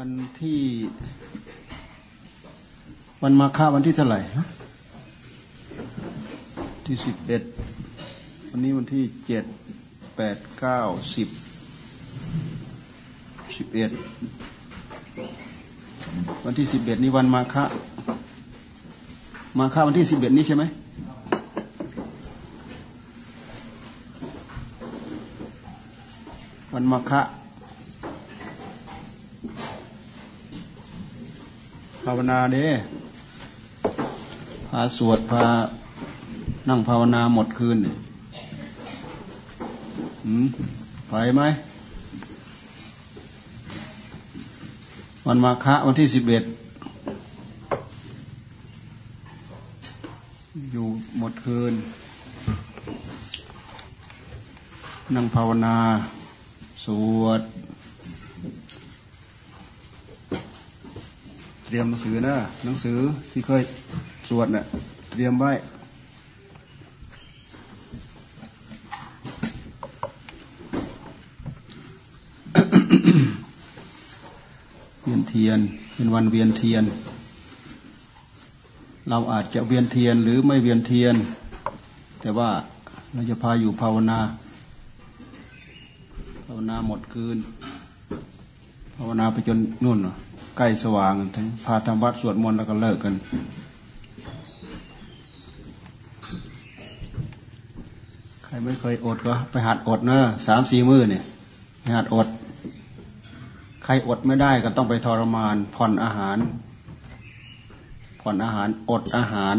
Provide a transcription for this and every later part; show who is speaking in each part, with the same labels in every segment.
Speaker 1: วันที่ วันมาฆาวันที่เท่าไหร่ที่สิบเอ็ดวันนี้วันที่เจ็ดแปดเก้าสิบสิบเอ็ดวันที่สิบเอ็ดนี่วันมาฆะมาฆะวันที่สิบเอ็ดนี้ใช่ไหมวันมาฆะ ภาวนาเด้พาสวดพานั่งภาวนาหมดคืนอืมไปไหม วันมาฆะวันที่สิบเอ็ดอยู่หมดคืน นั่งภาวนา สวด เตรียมหนังสือนะหนังสือที่เคยสวดเนะ่ะเตรียมไว้เวียนเทียนเป็นวันเวียนเทียน เราอาจจะเวียนเทียนหรือไม่เวียนเทียน แต่ว่าเราจะพาอยู่ภาวนา ภาวนาหมดคืน ภาวนาไปจนนู่น ใกล้สว่างถึงพาทำวัดสวดมนต์แล้วก็เลิกกัน ใครไม่เคยอดก็ไปหัดอดเนอะสามสี่มือเนี่ยไปหัดอด ใครอดไม่ได้ก็ต้องไปทรมาน ผ่อนอาหาร ผ่อนอาหารอดอาหาร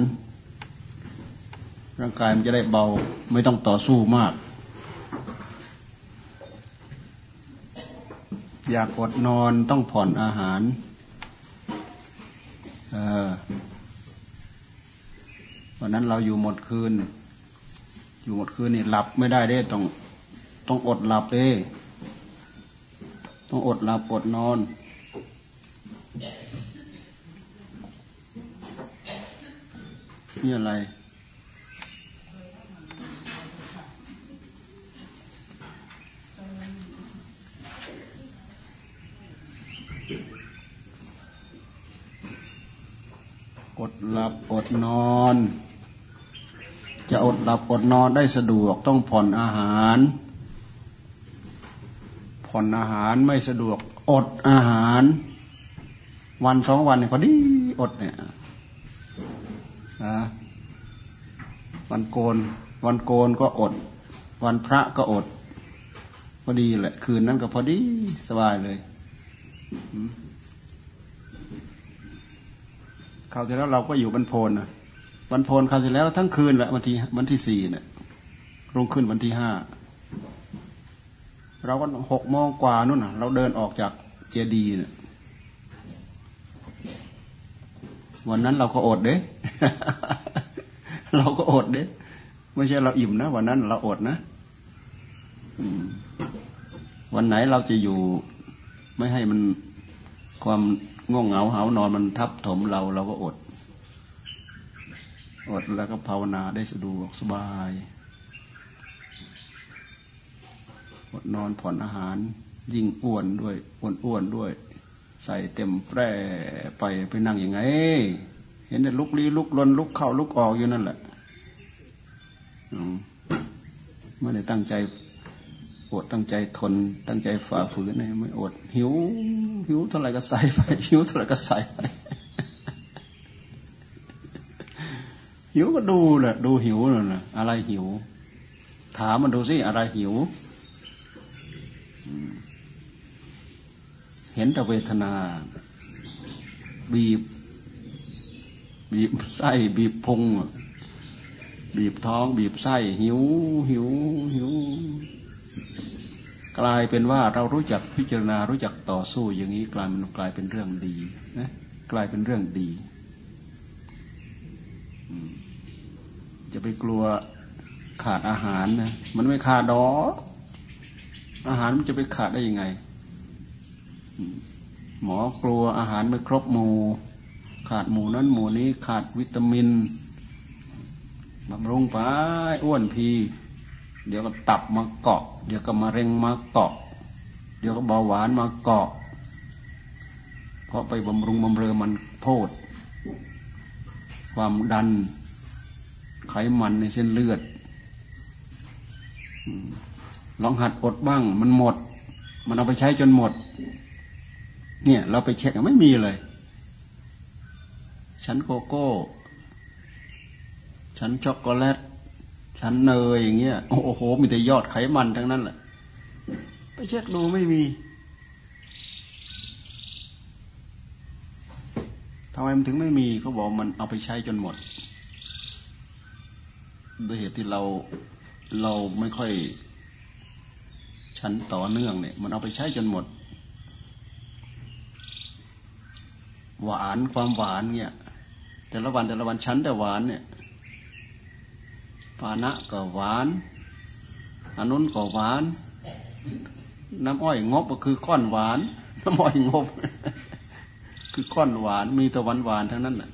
Speaker 1: ร่างกายมันจะได้เบาไม่ต้องต่อสู้มากอยากอดนอนต้องผ่อนอาหาร วันนั้นเราอยู่หมดคืน อยู่หมดคืนนี่หลับไม่ได้เด้ต้อง ต้องอดหลับเด้ต้องอดหลับอดนอน นี่อะไร หลับอดนอน จะอดหลับอดนอนได้สะดวกต้องผ่อนอาหาร ผ่อนอาหารไม่สะดวก อดอาหาร วันสองวันเนี่ยพอดีอดเนี่ยนะวันโกน วันโกนก็อด วันพระก็อด พอดีแหละ คืนนั้นก็พอดีสบายเลยค ราวที่แล้วเราก็อยู่บรรพนนะวันโพนคราวที่แล้วทั้งคืนแหละวันที่วันที่สี่เนี่ยรุ่งขึ้นวันที่ห้าเราก็หกโมงกว่านู่นน่ะ เราเดินออกจากเจดีเนี่ยวันนั้นเราก็อดเด้ เราก็อดเด้ ไม่ใช่เราอิ่มนะวันนั้นเราอดนะวันไหนเราจะอยู่ ไม่ให้มันความ ง่วงเหงาหานอนมันทับถมเราเราก็อด อดแล้วก็ภาวนาได้สะดวกสบายอดนอนผ่อนอาหาร ยิ่งอ้วนด้วยอ้วนอ้วนด้วย ใส่เต็มแปร่ไปไปนั่งยังไง เห็นแต่ลุกลี้ลุกลนลุกเข้าลุกออกอยู่นั่นแหละไม่ได้ตั้งใจ อดตั้งใจทน ตั้งใจฝ่าฝืนเนี่ยไม่อด หิว หิวเท่าไหร่ก็ใส่ไปหิวเท่าไหร่ก็ใส่ไปหิวก็ดูแหละดูหิวน่ะอะไรหิว ถามมันดูสิอะไรหิว เห็นแต่เวทนา บีบ บีบไส้บีบพุงบีบท้อง บีบไส้หิว หิวหิว กลายเป็นว่าเรารู้จักพิจารณารู้จักต่อสู้อย่างนี้กลายมันกลายเป็นเรื่องดีนะกลายเป็นเรื่องดี จะไปกลัวขาดอาหารนะมันไม่ขาดดออาหารมันจะไปขาดได้ยังไง หมอกลัวอาหารไม่ครบหมู่ขาดหมูนั้นหมูนี้ขาดวิตามินบำรุงไปอ้วนพี เดี๋ยวก็ตับมาเกาะ เดี๋ยวก็มะเร็งมาเกาะ เดี๋ยวก็เบาหวานมาเกาะ เพราะไปบำรุงบำเรอมันโทษความดัน ไขมันในเส้นเลือด ลองหัดอดบ้าง มันหมด มันเอาไปใช้จนหมด เนี่ย เราไปเช็คไม่มีเลยชั้นโกโก้ชั้นช็อกโกแลต ชั้นเนยอย่างเงี้ยโอ้โห มีแต่ยอดไขมันทั้งนั้นแหละไปเช็คดูไม่มีทำไมมันถึงไม่มีเขาบอกมันเอาไปใช้จนหมดด้วยเหตุที่เราเราไม่ค่อยชั้นต่อเนื่องเนี่ย มันเอาไปใช้จนหมด หวานความหวานเนี่ย แต่ละวันแต่ละวันชั้นแต่หวานเนี่ย ปานะก็หวานอนุนก็หวาน น้ำอ้อยงบก็คือก้อนหวาน น้ำอ้อยงบ คือก้อนหวานมีต่หวานหวานทั้งนั้นแหละ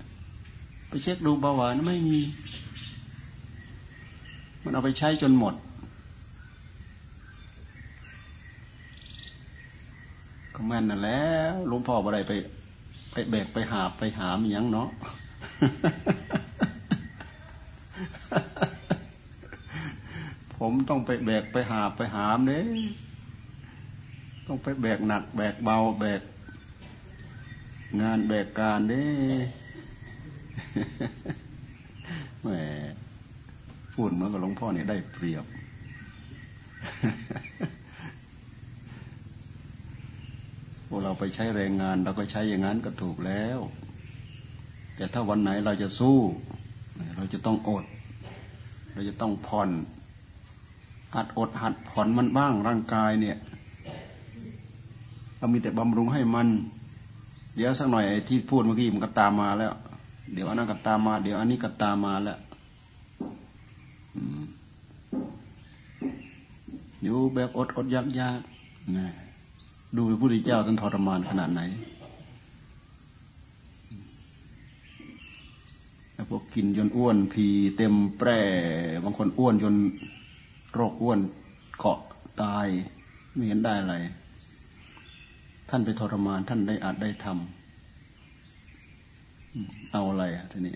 Speaker 1: ไปเช็คดูเบาหวานไม่มี มันเอาไปใช้จนหมด ก็แม่นนั่นแล้วหลวงพ่อบ่ได้ไป ไปแบกไปหาไปหามอย่างเนาะ ผมต้องไปแบกไปหาไปหามเด้ต้องไปแบกหนัก แบกเบา แบก งานแบกการเด้แหมพูดเหมือนกับหลวงพ่อเนี่ยได้เปรียบ พวกเราไปใช้แรงงานเราก็ใช้อย่างนั้นก็ถูกแล้ว แต่ถ้าวันไหนเราจะสู้ เราจะต้องอด เราจะต้องผ่อน หัดอดหัดผ่อนมันบ้างร่างกายเนี่ย เรามีแต่บำรุงให้มัน เดี๋ยวสักหน่อยที่พูดเมื่อกี้มันก็ตามมาแล้ว เดี๋ยวอันนั้นก็ตามมา เดี๋ยวอันนี้ก็ตามมาแล้วอยู่แบบอดอดยากยากนะดูพระพุทธเจ้าท่านทรมานขนาดไหนแล้วพวกกินจนอ้วน พีเต็มแปร่บางคนอ้วนจน โรคอ้วนเกาะตายไม่เห็นได้อะไร ท่านไปทรมานท่านได้อาจได้ทำเอาอะไรอะทีนี้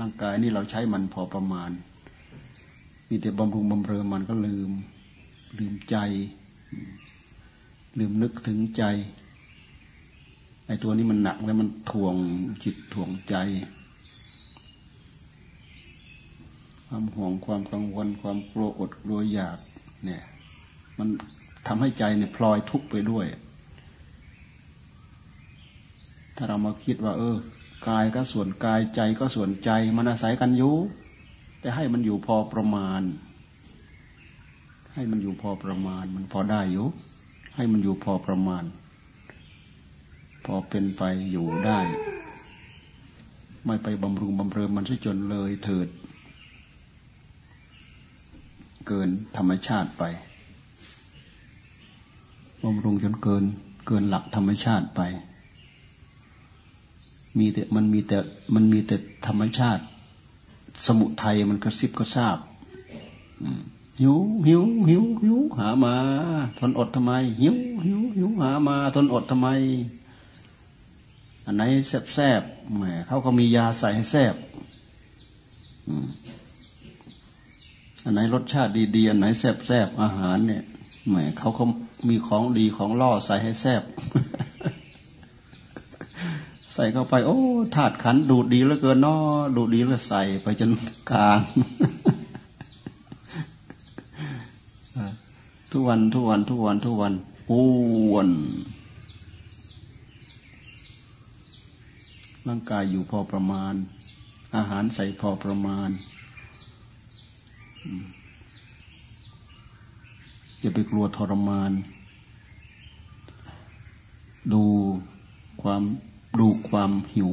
Speaker 1: ร่างกายนี่เราใช้มันพอประมาณ มีแต่บำรุงบำเรอมันก็ลืม ลืมใจ ลืมนึกถึงใจไอ้ตัวนี้มันหนักแล้วมันถ่วงจิตถ่วงใจ ความห่วงความกังวล ความกลัวอดกลัวอยากเนี่ย มันทำให้ใจเนี่ยพลอยทุกข์ไปด้วย ถ้าเรามาคิดว่า เออกายก็ส่วนกายใจก็ส่วนใจ มันอาศัยกันอยู่แต่ให้มันอยู่พอประมาณ ให้มันอยู่พอประมาณ มันพอได้อยู่ให้มันอยู่พอประมาณ พอเป็นไปอยู่ได้ ไม่ไปบำรุงบำเรอมันซะจนเลยเถิด เกินธรรมชาติไปบำรุงจนเกิน เกินหลักธรรมชาติไป มีแต่มันมีแต่มันมีแต่ธรรมชาติ สมุทัยมันกระซิบก็ทราบหิวหิวหิวหิวหามา ทนอดทำไม หิวหิวหิวหามา ทนอดทำไม อันไหนแซบแซบแหมเขาก็มียาใส่ให้แซบ อันไหนรสชาติดีๆอันไหนแซ่บๆอาหารเนี่ยแหมเขาเขามีของดีของล่อใส่ให้แซ่บใส่เข้าไป โอ้ถาดขันดูดดีเหลือเกินนาะดูดดีแล้วใส่ไปจนกลางทุกวันทุกวันทุกวันทุกวันอ้วนร่างกายอยู่พอประมาณ อาหารใส่พอประมาณ อย่าไปกลัวทรมาน ดูความดูความหิว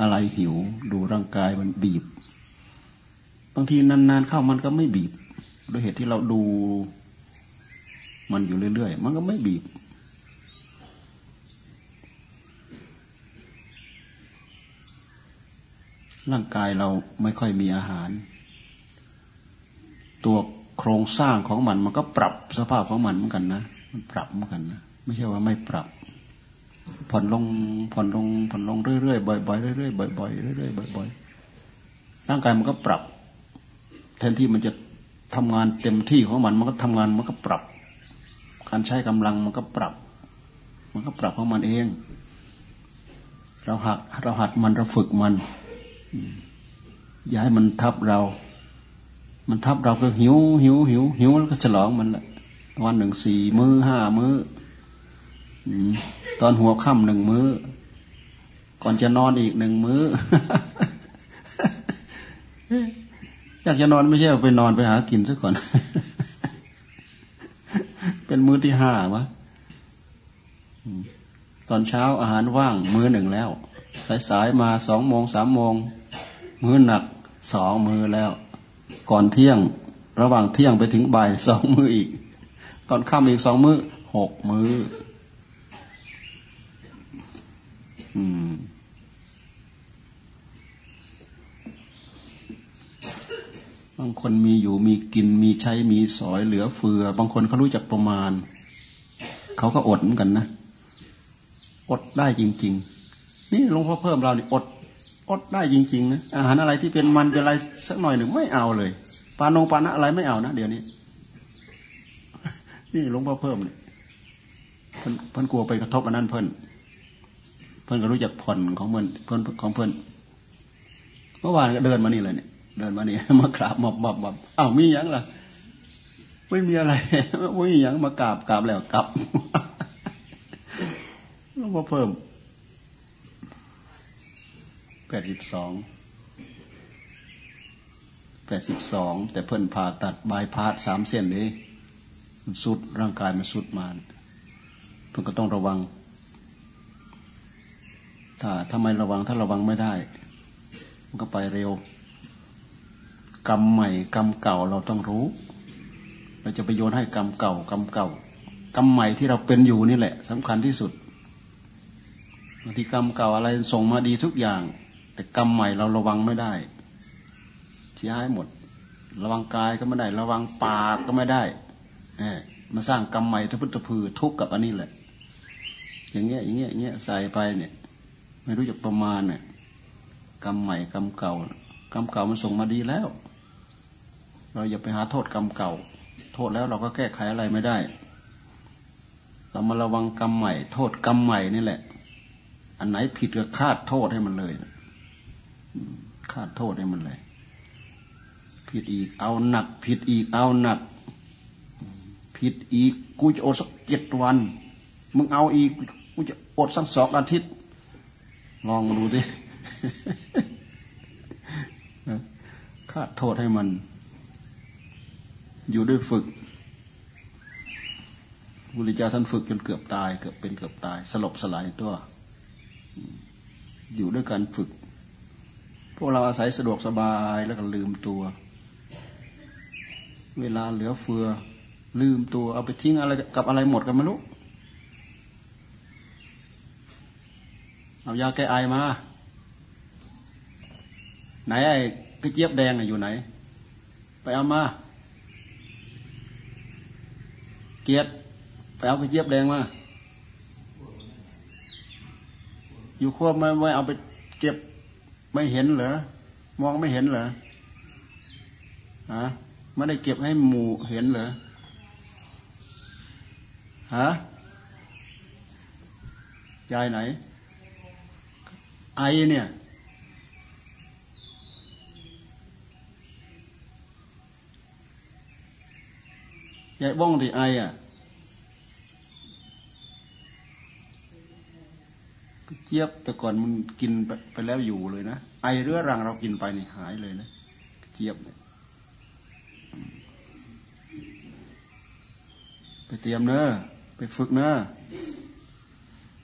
Speaker 1: อะไรหิว ดูร่างกายมันบีบ บางทีนานๆเข้ามันก็ไม่บีบโดยเหตุที่เราดูมันอยู่เรื่อยๆ มันก็ไม่บีบ ร่างกายเราไม่ค่อยมีอาหาร ตัวโครงสร้างของมัน มันก็ปรับสภาพของมันเหมือนกันนะมันปรับเหมือนกันนะไม่ใช่ว่าไม่ปรับ ผ่อนลงผ่อนลงผ่อนลงเรื่อยๆบ่อยๆเรื่อยๆบ่อยๆเรื่อยๆบ่อยๆร่างกายมันก็ปรับ แทนที่มันจะทำงานเต็มที่ของมัน มันก็ทำงานมันก็ปรับ การใช้กำลังมันก็ปรับ มันก็ปรับของมันเอง เราหักเราหัดมันเราฝึกมัน อย่าให้มันทับเรา มันทับเราก็หิวหิวหิวหิวแล้วก็ฉลองมันแหละวันหนึ่งสี่มือ้อห้ามือ้อตอนหัวค่ำหนึ่งมือ้อ ก่อนจะนอนอีกหนึ่งมือ้อ อยากจะนอนไม่ใช่ไปนอนไปหากินซะก่อน เป็นมื้อที่ห้าวะตอนเช้าอาหารว่าง มื้อหนึ่งแล้ว สายๆมาสองโมงสามโมง มื้อหนักสองมื้อแล้ว ก่อนเที่ยง ระหว่างเที่ยงไปถึงบ่ายสองมืออีก ตอนค่ำอีกสองมือหกมืออืมบางคนมีอยู่มีกินมีใช้มีสอยเหลือเฟือ บางคนเขารู้จักประมาณ เขาก็อดเหมือนกันนะ อดได้จริง ๆ นี่หลวงพ่อเพิ่มเราเนี่อด อดได้จริง ๆ นะ อาหารอะไรที่เป็นมันเป็นอะไรสักหน่อยหนึ่งไม่เอาเลย ปานงปานะอะไรไม่เอานะเดี๋ยวนี้ นี่หลวงพ่อเพิ่มเนี่ยเพิ่นเพิ่นกลัวไปกระทบอันนั้นเพิ่นเพิ่นก็รู้จักผ่อนของเพิ่นเพิ่นของเพิ่นเมื่อวานก็เดินมานี่เลยเนี่ยเดินมานี่มากราบมอบมอบมอบอ้าวมีอย่างล่ะไม่มีอะไรไม่มีอย่างมากราบกราบแล้วกลับหลวงพ่อเพิ่ม แปดสิบสองแปดสิบสองแต่เพิ่นผ่าตัดบายพาสสามเส้นเลยมันสุดร่างกายมันสุดมาเพิ่นก็ต้องระวัง ถ้าทำไมระวังถ้าระวังไม่ได้ มันก็ไปเร็ว กรรมใหม่กรรมเก่าเราต้องรู้ เราจะไปโยนให้กรรมเก่ากรรมเก่ากรรมใหม่ที่เราเป็นอยู่นี่แหละสำคัญที่สุดบางทีกรรมเก่าอะไรส่งมาดีทุกอย่าง แต่กรรมใหม่เราระวังไม่ได้เสียหายหมด ระวังกายก็ไม่ได้ ระวังปากก็ไม่ได้เอมาสร้างกรรมใหม่ทพุทธพือทุกกับอันนี้แหละ อย่างเงี้ยอย่างเงี้ยอย่างเงี้ยใส่ไปเนี่ย ไม่รู้จักประมาณเนี่ยกรรมใหม่กรรมเก่ากรรมเก่ามันส่งมาดีแล้ว เราอย่าไปหาโทษกรรมเก่า โทษแล้วเราก็แก้ไขอะไรไม่ได้ เรามาระวังกรรมใหม่ โทษกรรมใหม่นี่แหละ อันไหนผิดก็คาดโทษให้มันเลย คาดโทษให้มันเลย ผิดอีกเอาหนัก ผิดอีกเอาหนัก ผิดอีกกูจะอดสักเจ็ดวัน มึงเอาอีกกูจะอดสักสองอาทิตย์ ลองดูดิคาดโทษให้มัน อยู่ด้วยฝึกบุริจาท่านฝึกจนเกือบตายเกือบเป็นเกือบตาย สลบสลายตัว อยู่ด้วยการฝึก พวกเราอาศัยสะดวกสบายแล้วก็ลืมตัว เวลาเหลือเฟือ ลืมตัวเอาไปทิ้งอะไรกับอะไรหมดกันไม่รู้เอายาแก้ไอมา ไหนไอ้กระเจี๊ยบแดงอยู่ไหน ไปเอามา เกียรติไปเอากระเจี๊ยบแดงมาอยู่ควไม่ไม่เอาไปเก็บ ไม่เห็นเหรอมองไม่เห็นเหรอฮะไม่ได้เก็บให้หมู่เห็นเหรอฮะยายไหน ไอเนี่ย ยายบ้องที่ไออะ เจี๊ยบแต่ก่อนมันกินไปแล้วอยู่เลยนะไอเรื้อรังเรากินไปนี่หายเลยนะเจี๊ยบเนี่ยไปเตรียมเนอะไปฝึกเนอะ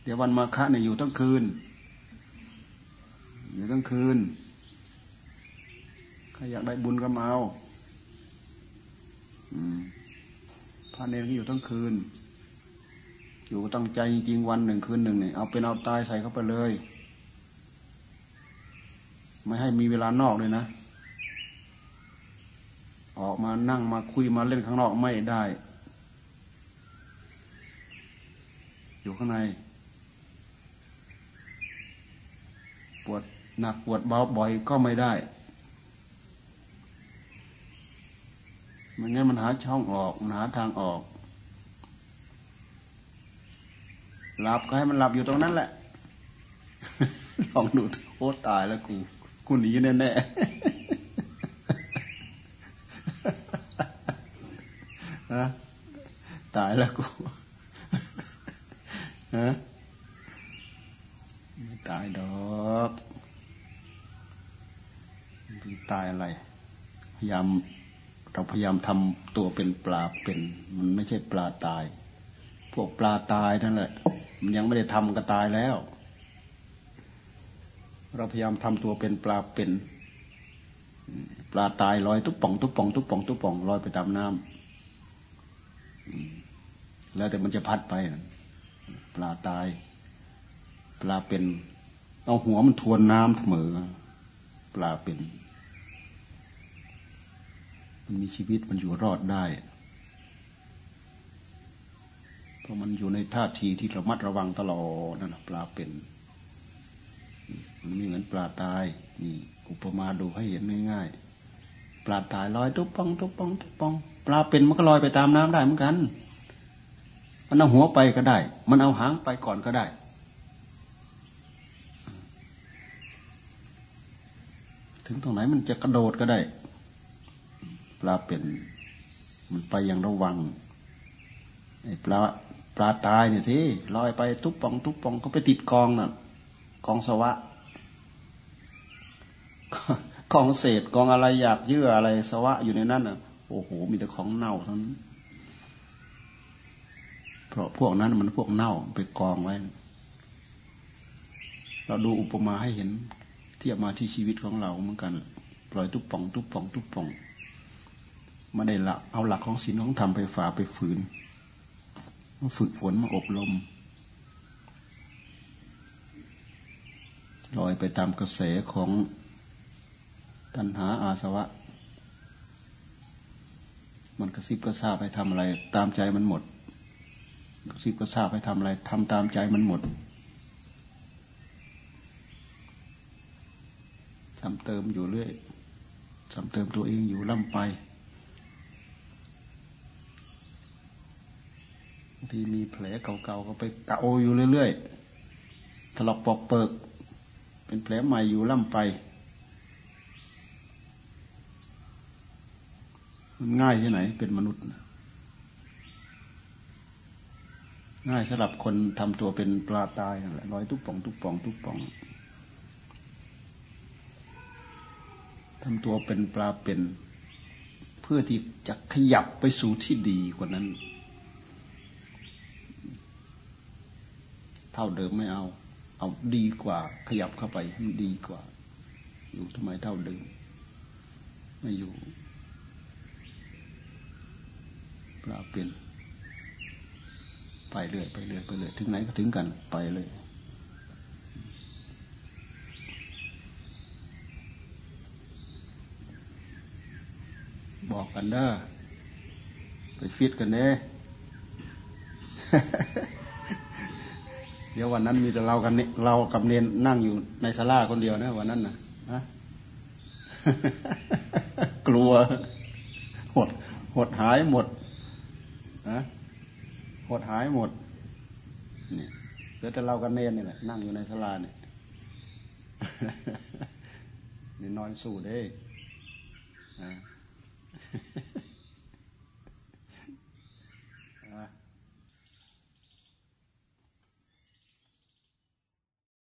Speaker 1: เดี๋ยววันมาฆะเนี่ยอยู่ทั้งคืน อยู่ทั้งคืนใครอยากได้บุญก็มาเอาพระเนรก็อยู่ทั้งคืน อยู่ตั้งใจจริงวันหนึ่งคืนหนึ่งเนี่ยเอาเป็นเอาตายใส่เข้าไปเลย ไม่ให้มีเวลานอกเลยนะ ออกมานั่งมาคุยมาเล่นข้างนอกไม่ได้ อยู่ข้างใน ปวดหนักปวดเบาบ่อยก็ไม่ได้มันงั้นมันหาช่องออกหาทางออก หลับก็ให้มันหลับอยู่ตรงนั้นแหละ ลองดูโอ้ตายแล้วกู กูหนีแน่แน่ฮะตายแล้วกูฮะไม่ตายดอกตายอะไร พยายามเราพยายามทำตัวเป็นปลาเป็น มันไม่ใช่ปลาตาย พวกปลาตายนั่นแหละ มันยังไม่ได้ทำก็ตายแล้ว เราพยายามทำตัวเป็นปลาเป็น ปลาตายลอยตุ๊บป่องตุ๊บป่องตุ๊บป่องตุ๊บป่องลอยไปตามน้ำแล้วแต่มันจะพัดไป ปลาตาย ปลาเป็น เอาหัวมันทวนน้ำเสมอ ปลาเป็น มันมีชีวิตมันอยู่รอดได้ เพราะมันอยู่ในท่าทีที่ระมัดระวังตลอดนั่นปลาเป็น มันไม่เหมือนปลาตายนี่อุปมาดูให้เห็นง่ายๆปลาตายลอยตุ๊บปองตุ๊บปองตุ๊บปอง ปลาเป็นมันก็ลอยไปตามน้ำได้เหมือนกัน มันเอาหัวไปก็ได้ มันเอาหางไปก่อนก็ได้ถึงตรงไหนมันจะกระโดดก็ได้ ปลาเป็น มันไปอย่างระวังไอ้ปลา ปลาตายเนี่ยสิลอยไปทุบปอง ทุบปองก็ไปติดกองน่ะ กองสวะกองเศษกองอะไรอยากเยื่ออะไรสวะอยู่ในนั้นอะ โอ้โห มีแต่ของเน่าทั้งเพราะพวกนั้นมันพวกเน่าไปกองไว้ เราดูอุปมาให้เห็นเทียบมาที่ชีวิตของเราเหมือนกันปล่อยทุบป่อง ทุบป่อง ทุบป่องไมาได้ละเอาหลักของศีลของธรรมไปฝ่าไปฝืน มาฝึกฝนมาอบรมลอยไปตามกระแสของตัณหาอาสวะ มันกระซิบกระซาบไปทำอะไร ตามใจมันหมด กระซิบกระซาบไปทำอะไรทำตามใจมันหมดซ้ำเติมอยู่เรื่อยซ้ำเติมตัวเองอยู่ล่ำไป ทีมีแผลเก่าๆก็ไปเกาอยู่เรื่อยๆถลอกปอกเปิก เป็นแผลใหม่อยู่ล่ำไป มันง่ายที่ไหน เป็นมนุษย์ ง่ายสำหรับคนทำตัวเป็นปลาตายนั่นแหละลอยทุกป่อง ทุกป่อง ทุกป่องทำตัวเป็นปลาเป็น เพื่อที่จะขยับไปสู่ที่ดีกว่านั้น ท่าเดิมไม่เอา เอาดีกว่า ขยับเข้าไปให้ดีกว่า อยู่ทำไมเท่าเดิม ไม่อยู่ปลาเปลี่ยนไปเรื่อยไปเรื่อยไปเรื่อยถึงไหนก็ถึงกันไปเลยบอกกันเด้อไปฟิตกันเน่ เดี๋ยววันนั้นมีแต่เรากันเรากับเนนนั่งอยู่ในศาลาคนเดียวนะวันนั้นนะนะกลัวหดหดหายหมดนะหดหายหมดเนี่ยเหลือแต่เรากับเนนนี่แหละนั่งอยู่ในศาลาเนี่ยนี่นอนสู้เด้อ่า